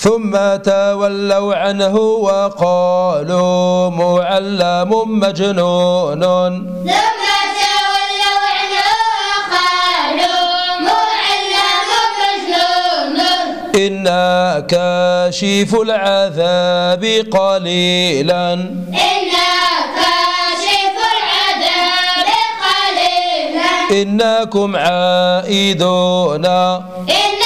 ثم تولوا عنه وقالوا معلم مجنون. ثم تولوا عنه وقالوا معلم مجنون. إنا كاشف العذاب قليلا. إنا كاشف العذاب قليلا. إنكم عائدون. عائدون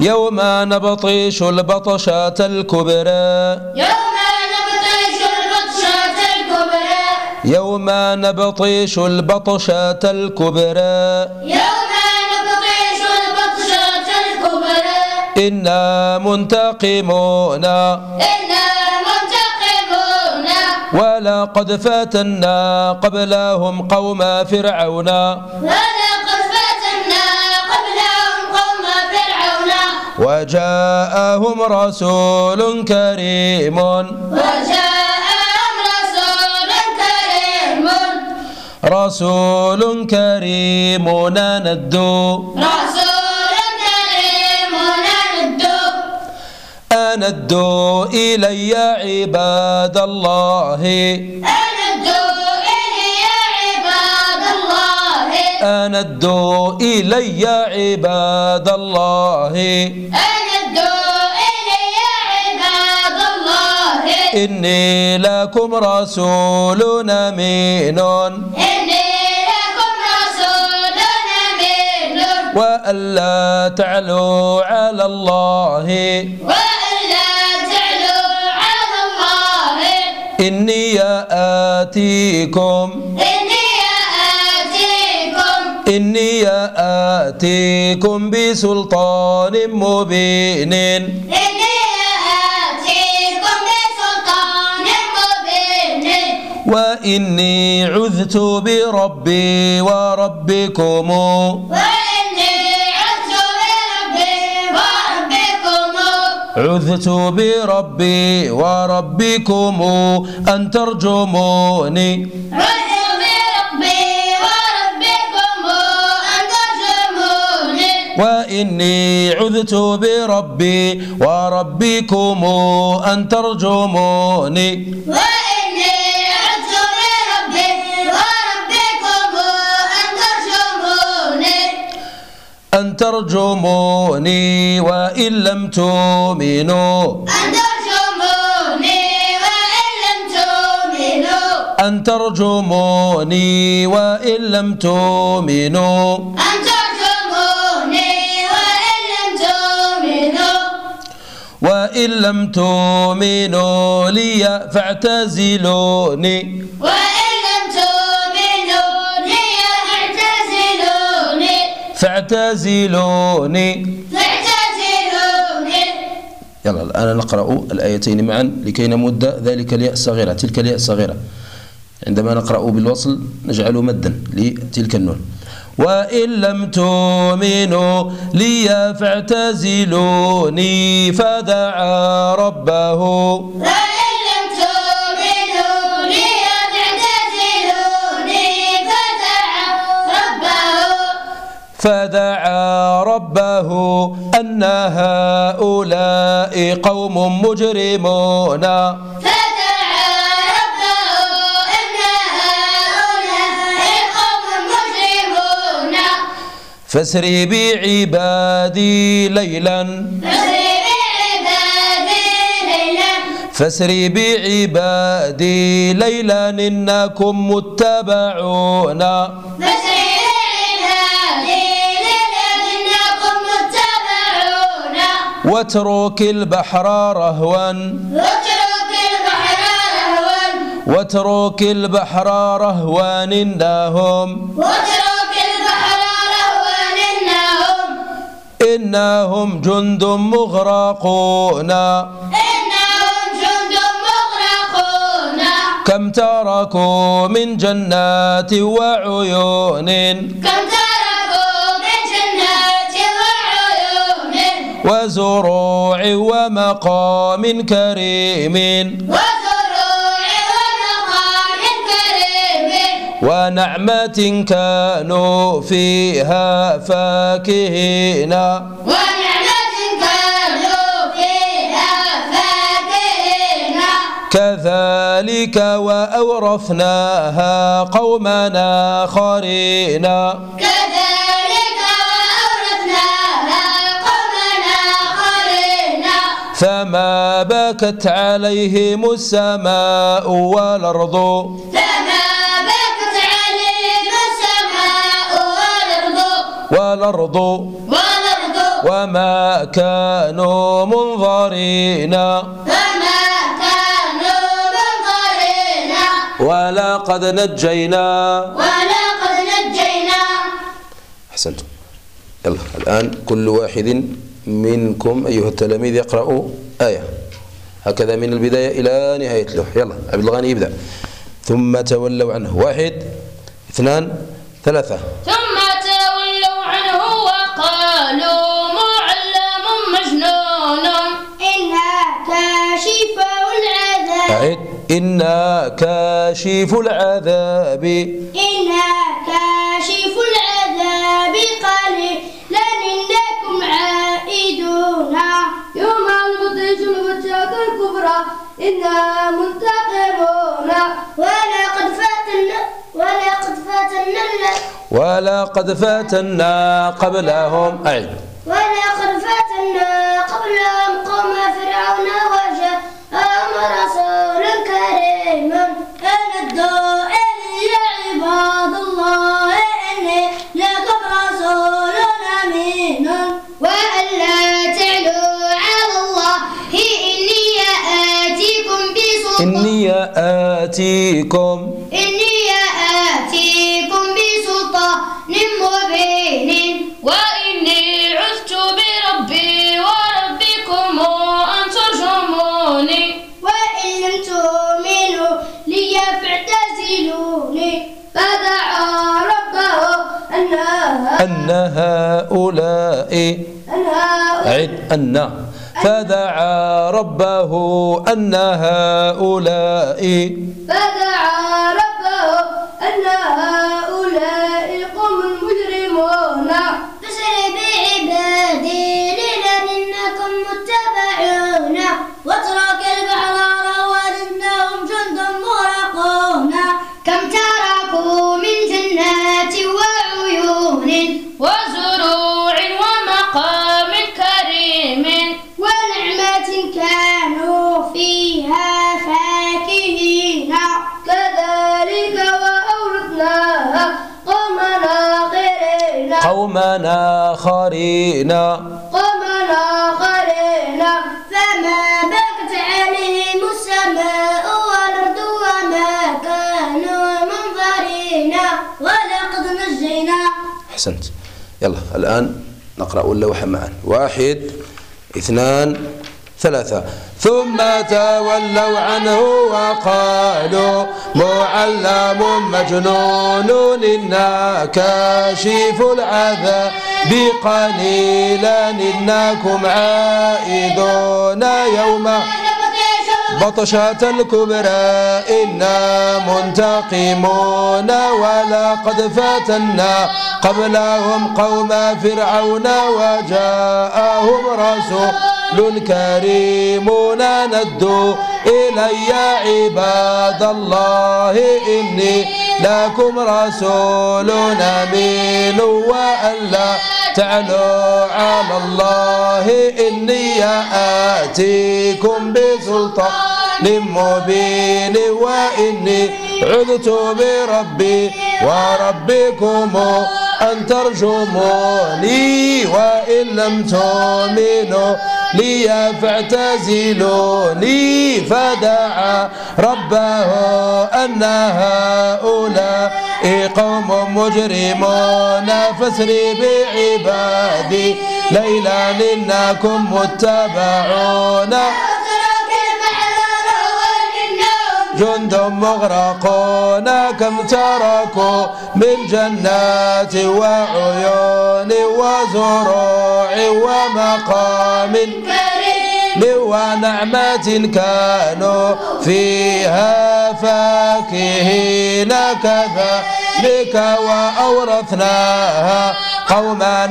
يوم نبطش البطشة الكبرى. يوم نبطش البطشة الكبرى. يوم نبطش البطشة الكبرى. يوم نبطش البطشة الكبرى. إنا منتقمون. إنا منتقمون. ولقد فتنا قبلهم قوم فرعون. ولقد وجاءهم رسول كريم. وجاءهم رسول كريم. رسول كريم ندو رسول كريم ندو أندوا إلي عباد الله. أندوا أندوا إلي عباد الله. أندوا إلي عباد الله. إني لكم رسول أمين. إني لكم رسول أمين. وألا تعلوا على الله. وألا تعلوا على الله. إني آتيكم إني آتيكم إني آتيكم بسلطان مبين. إني آتيكم بسلطان مبين. وإني عذت بربي وربكم. وإني عدت بربي وربكم. عذت بربي وربكم أن ترجموني. وإني عذت بربي وربكم أن ترجموني. وإني عدت بربي وربكم أن ترجموني. أن ترجموني وإن لم تؤمنوا. أن ترجموني وإن لم تؤمنوا. أن ترجموني وإن لم تؤمنوا. أن ترجموني وإن لم تؤمنوا لي فاعتزلوني. وإن لم تؤمنوا لي فاعتزلوني. فاعتزلوني. فاعتزلوني. يلا الآن نقرأ الآيتين معا لكي نمد ذلك الياء الصغيرة تلك الياء الصغيرة عندما نقرأ بالوصل نجعل مدا لتلك النون. وإن لم تؤمنوا لي فاعتزلوني فدعا ربه. وإن لم تؤمنوا لي فاعتزلوني فدعا ربه. فدعا ربه أن هؤلاء قوم مجرمون. فاسر بعبادي ليلا. فاسر بعبادي ليلا. فاسر بعبادي ليلا. إنكم متبعون. فاسر بعبادي ليلا. إنكم متبعون. واترك البحر رهوا. واترك البحر رهوا. واترك البحر رهوا. إنهم واترك إنهم جند مغرقون. إنهم جند مغرقون. كم تركوا من جنات وعيون. كم تركوا من جنات وعيون. وزروع ومقام كريم. وزروع ونعمة كانوا فيها فاكهين. ونعمة كانوا فيها فاكهين. كذلك وأورثناها قوما آخرين. كذلك وأورثناها قوما آخرين. فما بكت عليهم السماء والأرض. فما والأرض والأرض وما كانوا منظرين فما كانوا منظرين ولقد نجينا ولقد نجينا أحسنتم. يلا الآن كل واحد منكم أيها التلاميذ يقرأ آية. هكذا من البداية إلى نهاية له يلا عبد الغني يبدأ ثم تولوا عنه. واحد اثنان ثلاثة. ثم إنا كاشف العذاب. إنا كاشف العذاب. قليلا إنكم عائدون. يوم البطش الفتاة الكبرى إنا منتقمون. ولقد فاتنا ولقد فاتنا الذين ولقد فاتنا قبلهم. أعد ولقد فتنا قبلهم قوم فرعون وجاءهم رسول يا عباد الله إني لكم رسول أمين وأن لا تعلوا على الله إني آتيكم بسلطان إني آتيكم أن هؤلاء أعد أن فدعا ربه أن هؤلاء فدعا ربه أن هؤلاء آخرين. قوما آخرين. فما بكت عليهم السماء والأرض وما كانوا منظرين. ولقد نجينا. أحسنت. يلا الآن نقرأ اللوحة معا. واحد اثنان ثلاثة. ثم تولوا عنه وقالوا معلم مجنون إنا كاشف العذاب. قليلا إنكم عائدون يوم بطشة الكبرى. إنا منتقمون ولقد فتنا قبلهم قوم فرعون وجاءهم رسول كريم ندوا إلي عباد الله إني لكم رسول أمين وألا تعلوا على الله إني آتيكم بسلطان مبين وإني عذت بربي وربكم أن ترجموني وإن لم تؤمنوا لي فاعتزلوني فدعا ربه أن هؤلاء قوم مجرمون فاسر بعبادي ليلا إنكم متبعون جند مغرقون كم تركوا من جنات وعيون وزروع ومقام ونعمة كانوا فيها فاكهين. كذلك وأورثناها قوما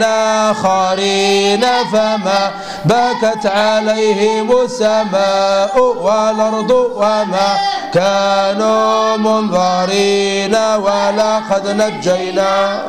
آخرين فما بكت عليهم السماء والأرض وما كانوا منظرين ولقد نجينا.